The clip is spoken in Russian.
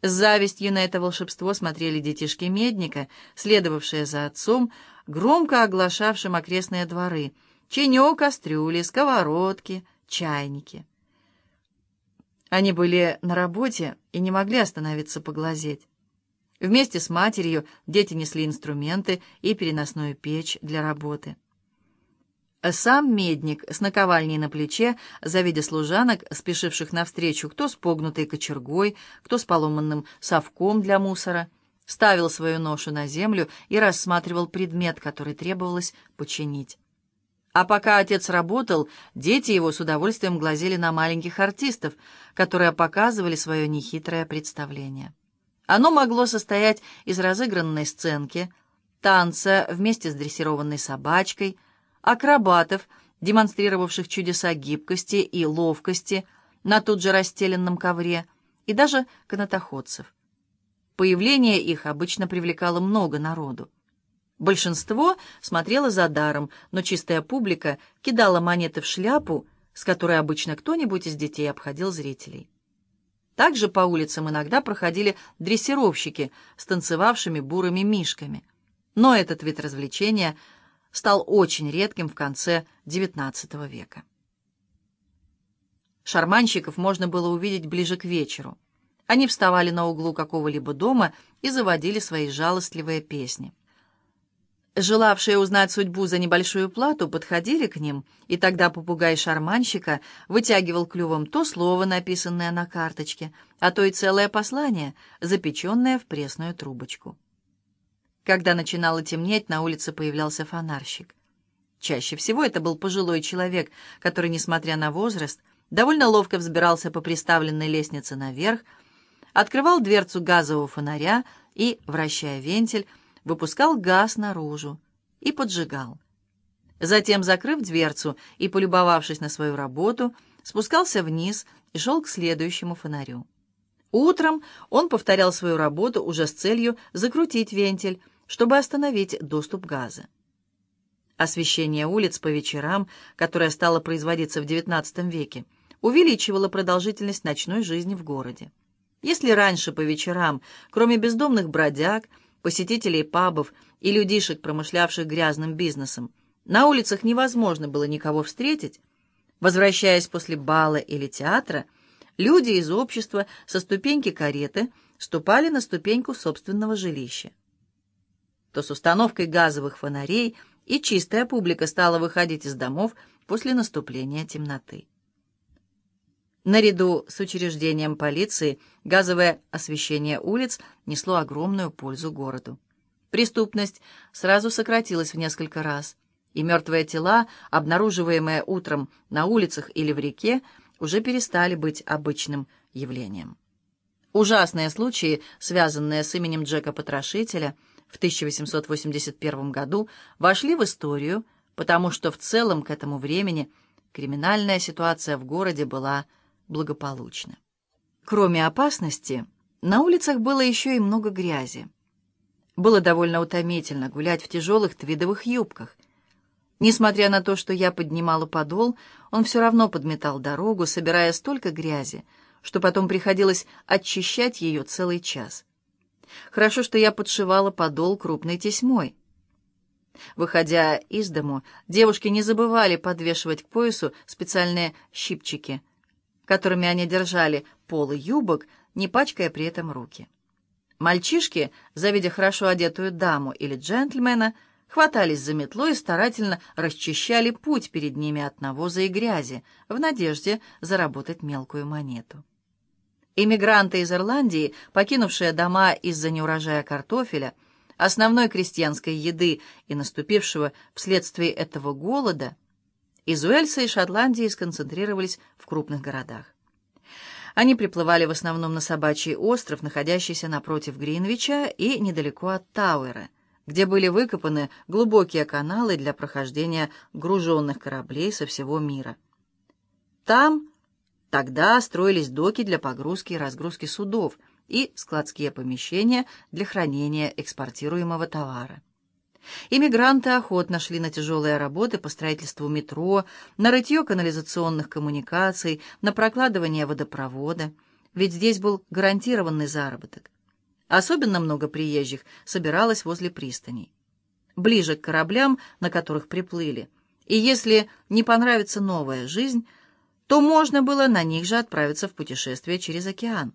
С завистью на это волшебство смотрели детишки Медника, следовавшие за отцом, громко оглашавшим окрестные дворы, чайнек, кастрюли, сковородки, чайники. Они были на работе и не могли остановиться поглазеть. Вместе с матерью дети несли инструменты и переносную печь для работы. Сам медник с наковальней на плече, завидя служанок, спешивших навстречу, кто с погнутой кочергой, кто с поломанным совком для мусора, ставил свою ношу на землю и рассматривал предмет, который требовалось починить. А пока отец работал, дети его с удовольствием глазели на маленьких артистов, которые показывали свое нехитрое представление. Оно могло состоять из разыгранной сценки, танца вместе с дрессированной собачкой — акробатов, демонстрировавших чудеса гибкости и ловкости на тут же расстеленном ковре, и даже канатоходцев. Появление их обычно привлекало много народу. Большинство смотрело за даром, но чистая публика кидала монеты в шляпу, с которой обычно кто-нибудь из детей обходил зрителей. Также по улицам иногда проходили дрессировщики с танцевавшими бурыми мишками. Но этот вид развлечения – стал очень редким в конце XIX века. Шарманщиков можно было увидеть ближе к вечеру. Они вставали на углу какого-либо дома и заводили свои жалостливые песни. Желавшие узнать судьбу за небольшую плату подходили к ним, и тогда попугай шарманщика вытягивал клювом то слово, написанное на карточке, а то и целое послание, запеченное в пресную трубочку. Когда начинало темнеть, на улице появлялся фонарщик. Чаще всего это был пожилой человек, который, несмотря на возраст, довольно ловко взбирался по приставленной лестнице наверх, открывал дверцу газового фонаря и, вращая вентиль, выпускал газ наружу и поджигал. Затем, закрыв дверцу и полюбовавшись на свою работу, спускался вниз и шел к следующему фонарю. Утром он повторял свою работу уже с целью закрутить вентиль, чтобы остановить доступ газа. Освещение улиц по вечерам, которое стало производиться в XIX веке, увеличивало продолжительность ночной жизни в городе. Если раньше по вечерам, кроме бездомных бродяг, посетителей пабов и людишек, промышлявших грязным бизнесом, на улицах невозможно было никого встретить, возвращаясь после бала или театра, люди из общества со ступеньки кареты ступали на ступеньку собственного жилища то с установкой газовых фонарей и чистая публика стала выходить из домов после наступления темноты. Наряду с учреждением полиции газовое освещение улиц несло огромную пользу городу. Преступность сразу сократилась в несколько раз, и мертвые тела, обнаруживаемые утром на улицах или в реке, уже перестали быть обычным явлением. Ужасные случаи, связанные с именем Джека Потрошителя – в 1881 году вошли в историю, потому что в целом к этому времени криминальная ситуация в городе была благополучна. Кроме опасности, на улицах было еще и много грязи. Было довольно утомительно гулять в тяжелых твидовых юбках. Несмотря на то, что я поднимала подол, он все равно подметал дорогу, собирая столько грязи, что потом приходилось очищать ее целый час. Хорошо, что я подшивала подол крупной тесьмой. Выходя из дому, девушки не забывали подвешивать к поясу специальные щипчики, которыми они держали полы юбок, не пачкая при этом руки. Мальчишки, завидя хорошо одетую даму или джентльмена, хватались за метлу и старательно расчищали путь перед ними от навоза и грязи в надежде заработать мелкую монету. Иммигранты из Ирландии, покинувшие дома из-за неурожая картофеля, основной крестьянской еды и наступившего вследствие этого голода, из Уэльса и Шотландии сконцентрировались в крупных городах. Они приплывали в основном на Собачий остров, находящийся напротив Гринвича и недалеко от Тауэра, где были выкопаны глубокие каналы для прохождения груженных кораблей со всего мира. Там Тогда строились доки для погрузки и разгрузки судов и складские помещения для хранения экспортируемого товара. Иммигранты охотно шли на тяжелые работы по строительству метро, на рытье канализационных коммуникаций, на прокладывание водопровода, ведь здесь был гарантированный заработок. Особенно много приезжих собиралось возле пристаней, ближе к кораблям, на которых приплыли. И если не понравится новая жизнь, то можно было на них же отправиться в путешествие через океан.